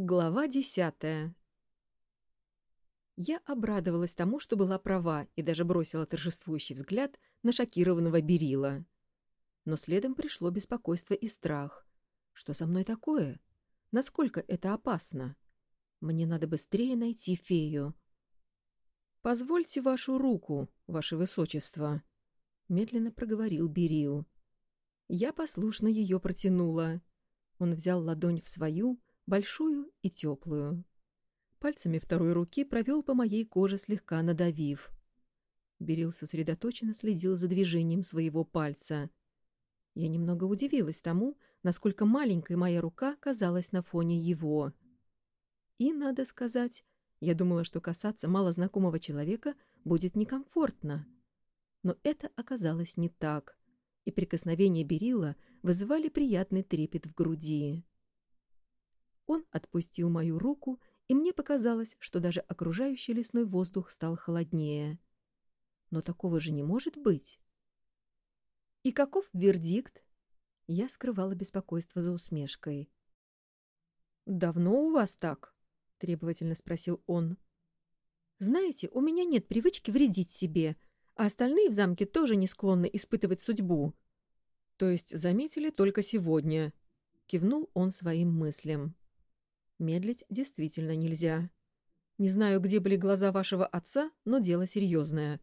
Глава десятая Я обрадовалась тому, что была права, и даже бросила торжествующий взгляд на шокированного Берила. Но следом пришло беспокойство и страх. Что со мной такое? Насколько это опасно? Мне надо быстрее найти фею. «Позвольте вашу руку, ваше высочество», — медленно проговорил Берил. Я послушно ее протянула. Он взял ладонь в свою — большую и теплую. Пальцами второй руки провел по моей коже, слегка надавив. Берил сосредоточенно следил за движением своего пальца. Я немного удивилась тому, насколько маленькой моя рука казалась на фоне его. И, надо сказать, я думала, что касаться малознакомого человека будет некомфортно. Но это оказалось не так, и прикосновения Берила вызывали приятный трепет в груди. Он отпустил мою руку, и мне показалось, что даже окружающий лесной воздух стал холоднее. Но такого же не может быть. «И каков вердикт?» Я скрывала беспокойство за усмешкой. «Давно у вас так?» — требовательно спросил он. «Знаете, у меня нет привычки вредить себе, а остальные в замке тоже не склонны испытывать судьбу». «То есть заметили только сегодня?» — кивнул он своим мыслям. Медлить действительно нельзя. Не знаю, где были глаза вашего отца, но дело серьезное.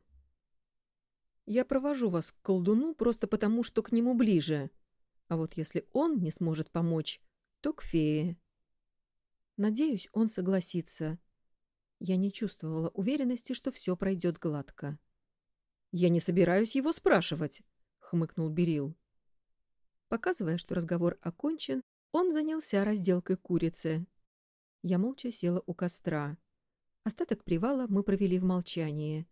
Я провожу вас к колдуну просто потому, что к нему ближе. А вот если он не сможет помочь, то к фее. Надеюсь, он согласится. Я не чувствовала уверенности, что все пройдет гладко. «Я не собираюсь его спрашивать», — хмыкнул Берил. Показывая, что разговор окончен, он занялся разделкой курицы. Я молча села у костра. Остаток привала мы провели в молчании.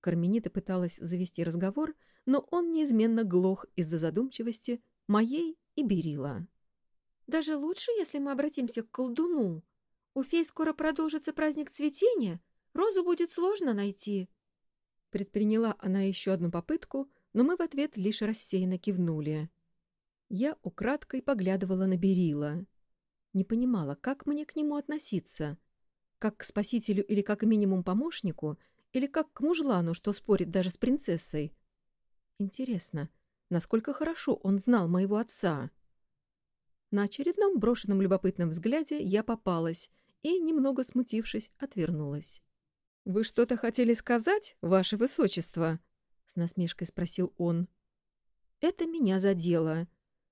Карменита пыталась завести разговор, но он неизменно глох из-за задумчивости моей и Берила. «Даже лучше, если мы обратимся к колдуну. У фей скоро продолжится праздник цветения, розу будет сложно найти». Предприняла она еще одну попытку, но мы в ответ лишь рассеянно кивнули. Я украдкой поглядывала на Берила не понимала, как мне к нему относиться. Как к спасителю или как минимум помощнику, или как к мужлану, что спорит даже с принцессой. Интересно, насколько хорошо он знал моего отца? На очередном брошенном любопытном взгляде я попалась и, немного смутившись, отвернулась. «Вы что-то хотели сказать, ваше высочество?» — с насмешкой спросил он. «Это меня задело.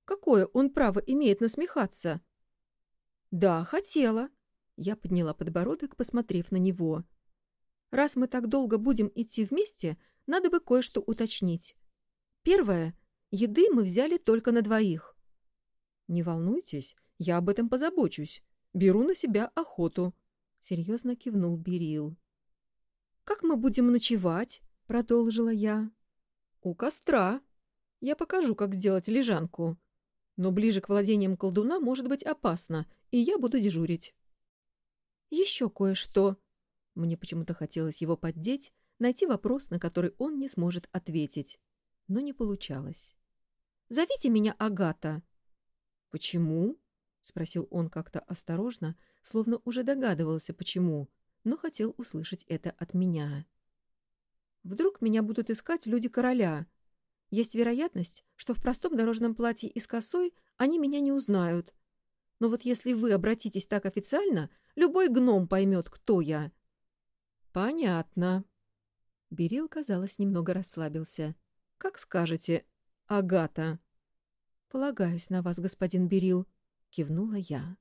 Какое он право имеет насмехаться?» «Да, хотела». Я подняла подбородок, посмотрев на него. «Раз мы так долго будем идти вместе, надо бы кое-что уточнить. Первое. Еды мы взяли только на двоих». «Не волнуйтесь, я об этом позабочусь. Беру на себя охоту», — серьезно кивнул Берил. «Как мы будем ночевать?» — продолжила я. «У костра. Я покажу, как сделать лежанку. Но ближе к владениям колдуна может быть опасно, и я буду дежурить. Еще кое-что. Мне почему-то хотелось его поддеть, найти вопрос, на который он не сможет ответить. Но не получалось. «Зовите меня Агата». «Почему?» — спросил он как-то осторожно, словно уже догадывался, почему, но хотел услышать это от меня. «Вдруг меня будут искать люди короля. Есть вероятность, что в простом дорожном платье и с косой они меня не узнают. Но вот если вы обратитесь так официально, любой гном поймет, кто я». «Понятно». Берил, казалось, немного расслабился. «Как скажете, Агата». «Полагаюсь на вас, господин Берил», — кивнула я.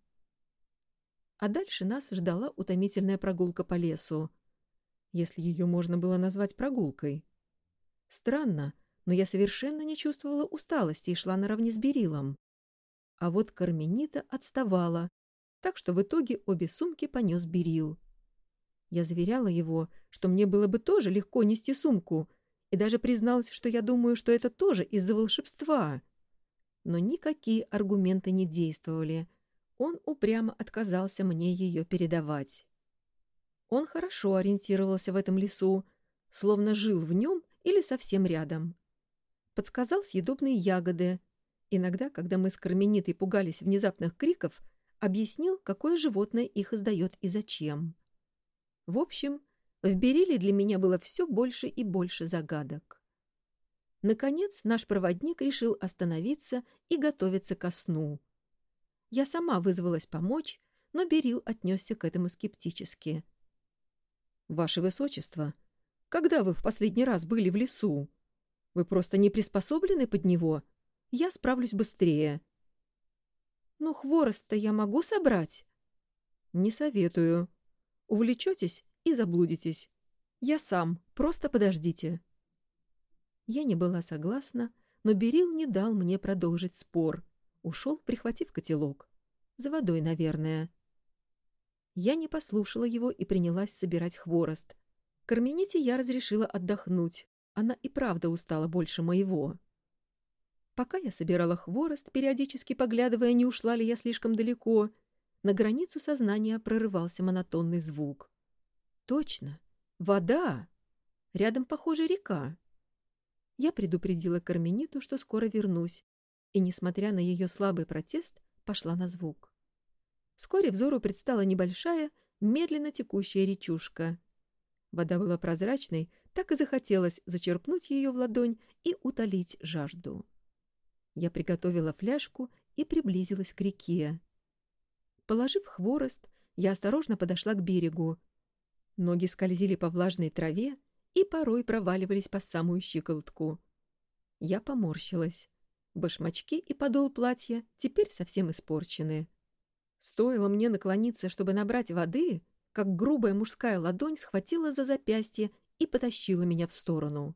А дальше нас ждала утомительная прогулка по лесу. Если ее можно было назвать прогулкой. Странно, но я совершенно не чувствовала усталости и шла наравне с Берилом. А вот Карменита отставала, так что в итоге обе сумки понес Берил. Я заверяла его, что мне было бы тоже легко нести сумку, и даже призналась, что я думаю, что это тоже из-за волшебства. Но никакие аргументы не действовали. Он упрямо отказался мне ее передавать. Он хорошо ориентировался в этом лесу, словно жил в нем или совсем рядом подсказал съедобные ягоды. Иногда, когда мы с Карменитой пугались внезапных криков, объяснил, какое животное их издает и зачем. В общем, в Бериле для меня было все больше и больше загадок. Наконец, наш проводник решил остановиться и готовиться ко сну. Я сама вызвалась помочь, но Берил отнесся к этому скептически. «Ваше Высочество, когда вы в последний раз были в лесу? Вы просто не приспособлены под него. Я справлюсь быстрее». «Ну, хворост-то я могу собрать?» «Не советую. Увлечетесь и заблудитесь. Я сам, просто подождите». Я не была согласна, но Берил не дал мне продолжить спор. Ушел, прихватив котелок. За водой, наверное. Я не послушала его и принялась собирать хворост. Кармените я разрешила отдохнуть. Она и правда устала больше моего. Пока я собирала хворост, периодически поглядывая, не ушла ли я слишком далеко, на границу сознания прорывался монотонный звук. Точно. Вода. Рядом, похоже, река. Я предупредила Кармениту, что скоро вернусь, и, несмотря на ее слабый протест, пошла на звук. Вскоре взору предстала небольшая, медленно текущая речушка. Вода была прозрачной, так и захотелось зачерпнуть ее в ладонь и утолить жажду. Я приготовила фляжку и приблизилась к реке. Положив хворост, я осторожно подошла к берегу. Ноги скользили по влажной траве и порой проваливались по самую щиколотку. Я поморщилась. Башмачки и подол платья теперь совсем испорчены. Стоило мне наклониться, чтобы набрать воды, как грубая мужская ладонь схватила за запястье и потащила меня в сторону.